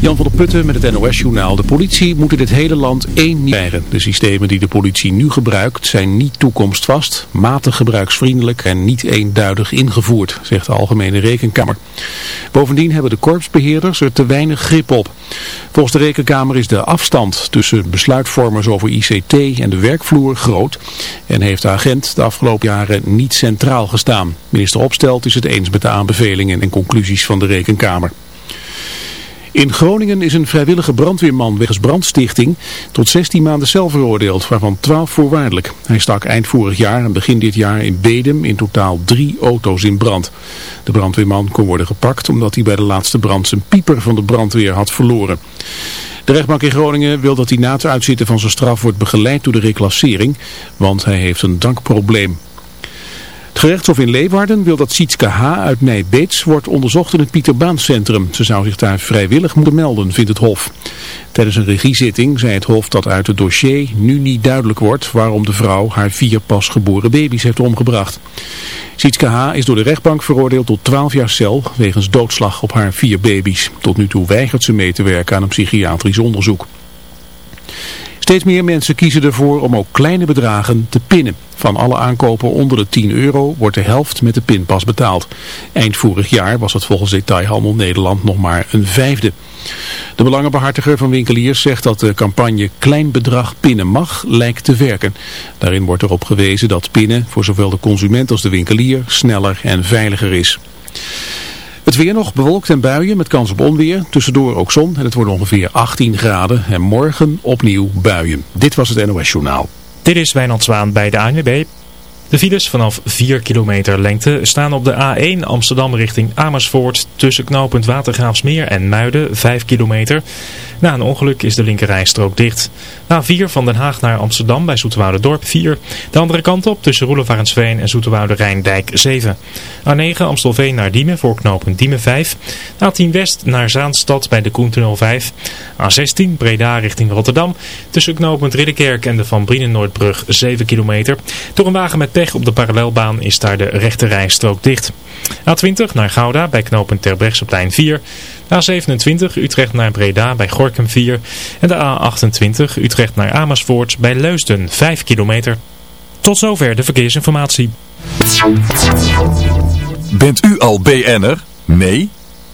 Jan van der Putten met het NOS-journaal. De politie moet in het hele land één krijgen. De systemen die de politie nu gebruikt zijn niet toekomstvast, matig gebruiksvriendelijk en niet eenduidig ingevoerd, zegt de Algemene Rekenkamer. Bovendien hebben de korpsbeheerders er te weinig grip op. Volgens de Rekenkamer is de afstand tussen besluitvormers over ICT en de werkvloer groot en heeft de agent de afgelopen jaren niet centraal gestaan. Minister Opstelt is het eens met de aanbevelingen en conclusies van de Rekenkamer. In Groningen is een vrijwillige brandweerman wegens brandstichting tot 16 maanden cel veroordeeld, waarvan 12 voorwaardelijk. Hij stak eind vorig jaar en begin dit jaar in Bedem in totaal drie auto's in brand. De brandweerman kon worden gepakt omdat hij bij de laatste brand zijn pieper van de brandweer had verloren. De rechtbank in Groningen wil dat hij na het uitzitten van zijn straf wordt begeleid door de reclassering, want hij heeft een dankprobleem. Het gerechtshof in Leeuwarden wil dat Sietske H. uit Nijbeets wordt onderzocht in het Pieterbaancentrum. Ze zou zich daar vrijwillig moeten melden, vindt het hof. Tijdens een regiezitting zei het hof dat uit het dossier nu niet duidelijk wordt waarom de vrouw haar vier pasgeboren baby's heeft omgebracht. Sietske H. is door de rechtbank veroordeeld tot 12 jaar cel wegens doodslag op haar vier baby's. Tot nu toe weigert ze mee te werken aan een psychiatrisch onderzoek. Steeds meer mensen kiezen ervoor om ook kleine bedragen te pinnen. Van alle aankopen onder de 10 euro wordt de helft met de pinpas betaald. Eind vorig jaar was het volgens Detailhandel Nederland nog maar een vijfde. De belangenbehartiger van winkeliers zegt dat de campagne Klein Bedrag Pinnen Mag lijkt te werken. Daarin wordt erop gewezen dat pinnen voor zowel de consument als de winkelier sneller en veiliger is. Het weer nog bewolkt en buien met kans op onweer. Tussendoor ook zon en het wordt ongeveer 18 graden. En morgen opnieuw buien. Dit was het NOS Journaal. Dit is Wijnand Zwaan bij de ANWB. De files vanaf 4 kilometer lengte staan op de A1 Amsterdam richting Amersfoort tussen knooppunt Watergraafsmeer en Muiden 5 kilometer. Na een ongeluk is de linkerrijstrook dicht. A4 van Den Haag naar Amsterdam bij Dorp 4. De andere kant op tussen Roelevarensveen en Zoeterwoude Rijndijk 7. A9 Amstelveen naar Diemen voor knooppunt Diemen 5. A10 West naar Zaanstad bij de Koentunnel 5. A16 Breda richting Rotterdam tussen knooppunt Ridderkerk en de Van Brienen-Noordbrug 7 kilometer. Door een wagen met op de parallelbaan is daar de rechte rijstrook dicht. A20 naar Gouda bij knooppunt Terbrechtseplein 4. A27 Utrecht naar Breda bij Gorkum 4. En de A28 Utrecht naar Amersfoort bij Leusden 5 kilometer. Tot zover de verkeersinformatie. Bent u al BN'er? Nee?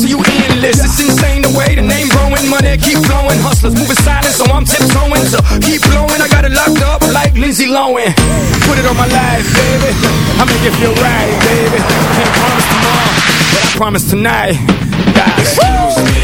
To you endless. It's insane the way the name growing, money keep flowing. Hustlers moving silent, so I'm tiptoeing. So keep blowing, I got it locked up like Lindsay Lohan. Put it on my life, baby. I make it feel right, baby. Can't promise tomorrow, but I promise tonight. Excuse me,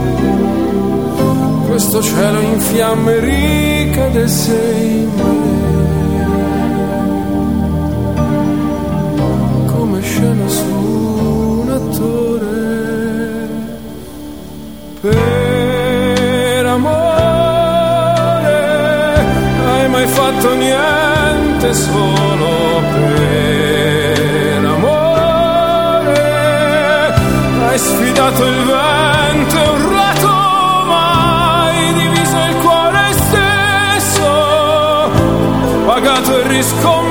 questo cielo in fiamme ricade sei me. Come scena su un attore. Per amore hai mai fatto niente solo per amore. Hai sfidato il vento is coming.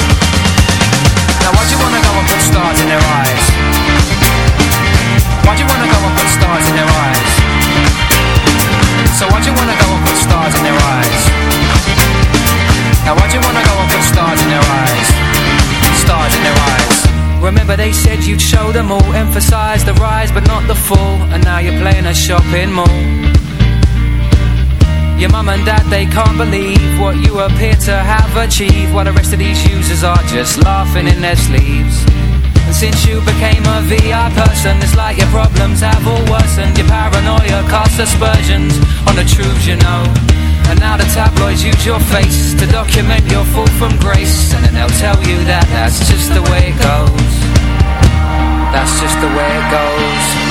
Stars in their eyes? Why'd you wanna go and put stars in their eyes? So why'd you wanna go and put stars in their eyes? Now why'd you wanna go and put stars in their eyes? Stars in their eyes Remember they said you'd show them all Emphasize the rise but not the fall And now you're playing a shopping mall your mum and dad, they can't believe what you appear to have achieved. While the rest of these users are just laughing in their sleeves. And since you became a VR person It's like your problems have all worsened. Your paranoia casts aspersions on the truths you know. And now the tabloids use your face To document your fall from grace. And then they'll tell you that that's just the way it goes. That's just the way it goes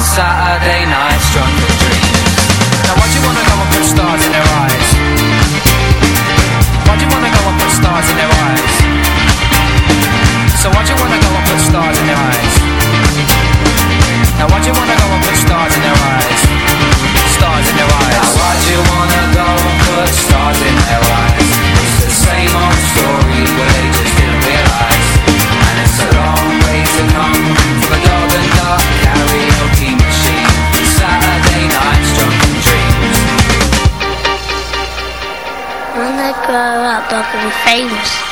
Saturday nights drunken dreams Now why'd you wanna go and put stars in their eyes? Why'd you wanna go and put stars in their eyes? So why'd you wanna go and put stars in their eyes? Now why'd you wanna go and put stars in their eyes? Stars in their eyes Now why'd you wanna go and put stars in their eyes? It's the same old story where they just didn't realise Grow up, I can be famous.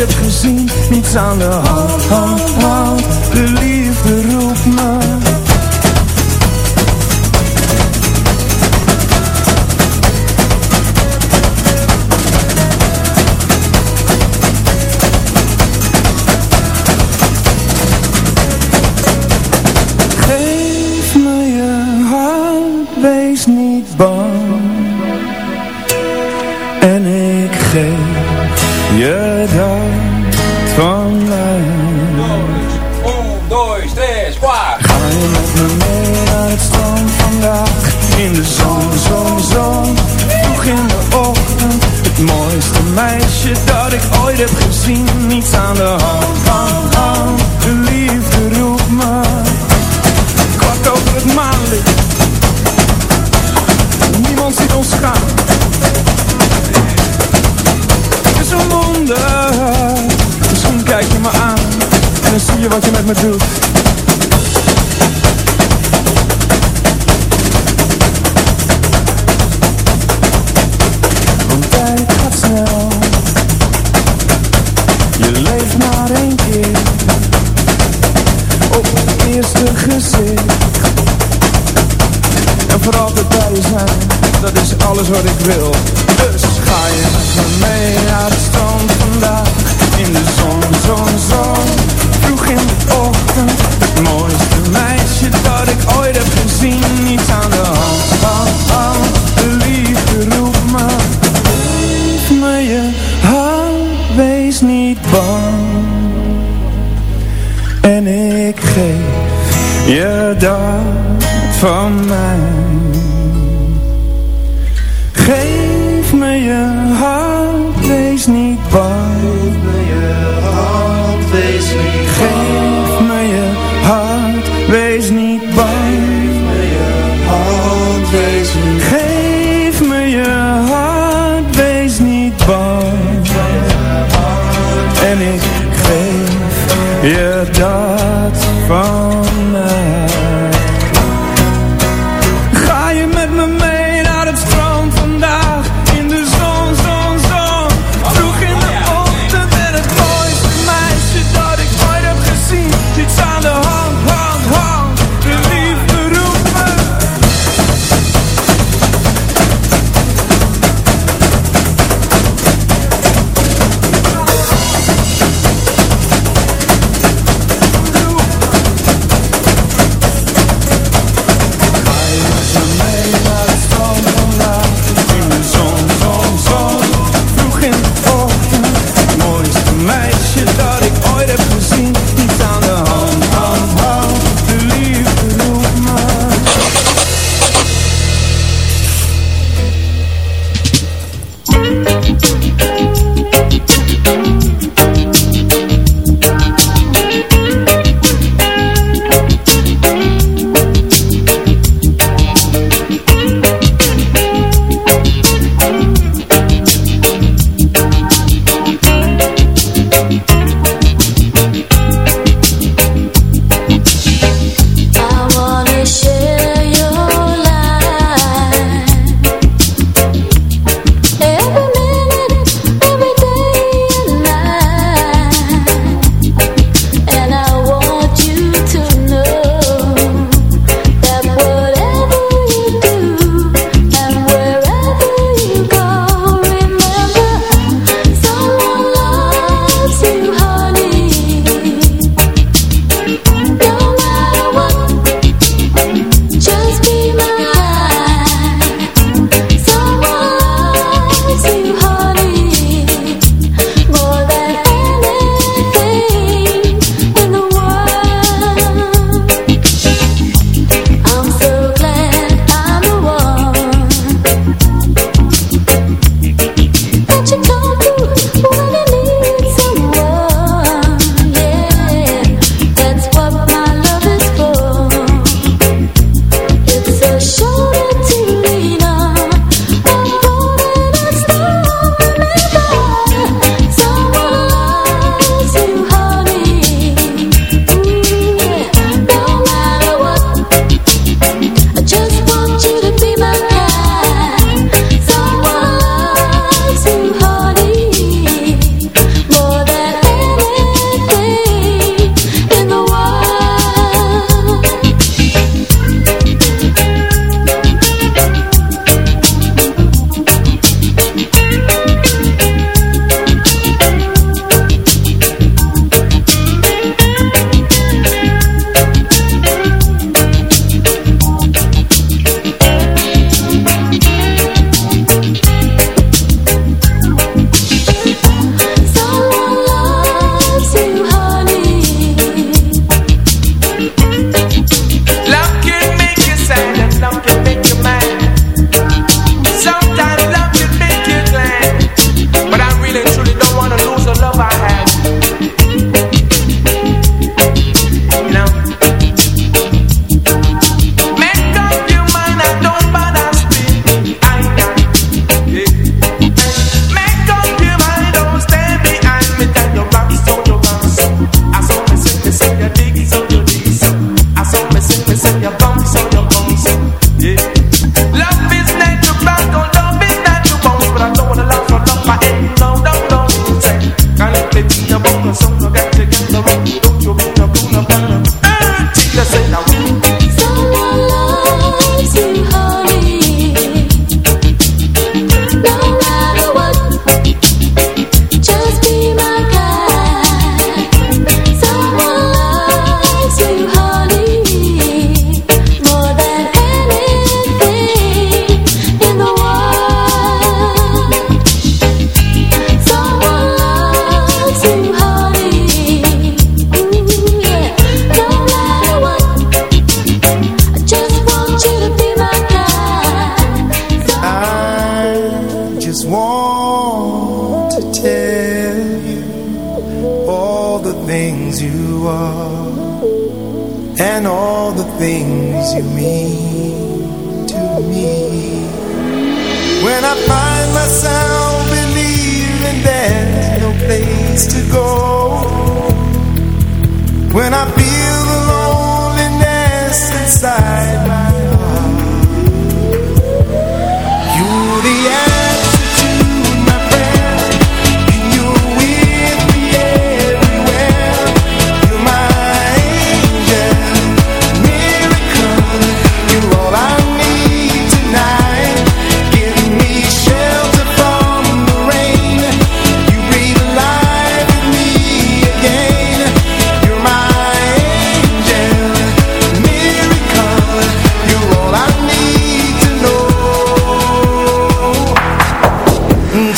hebt gezien, niets aan de hand, hand, hand. De liefde roept me. Geef me je hart, wees niet bang. Wees niet bang. Geef me je hand, wees niet bang. Geef me je hart, wees niet bang. En ik geef je dag.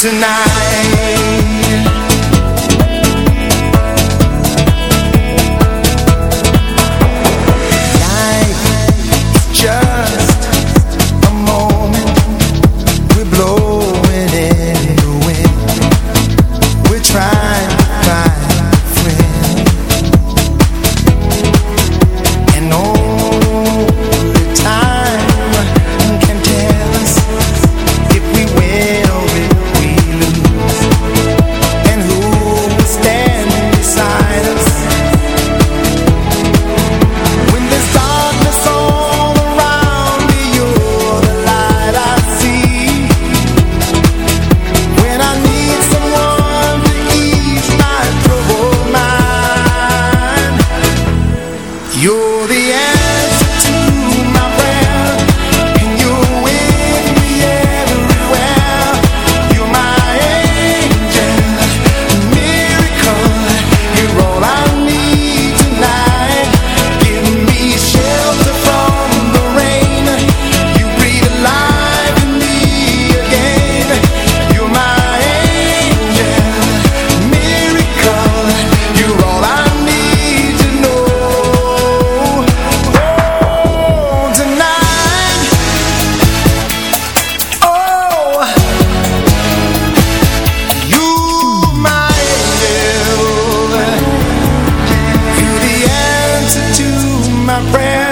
Tonight. friend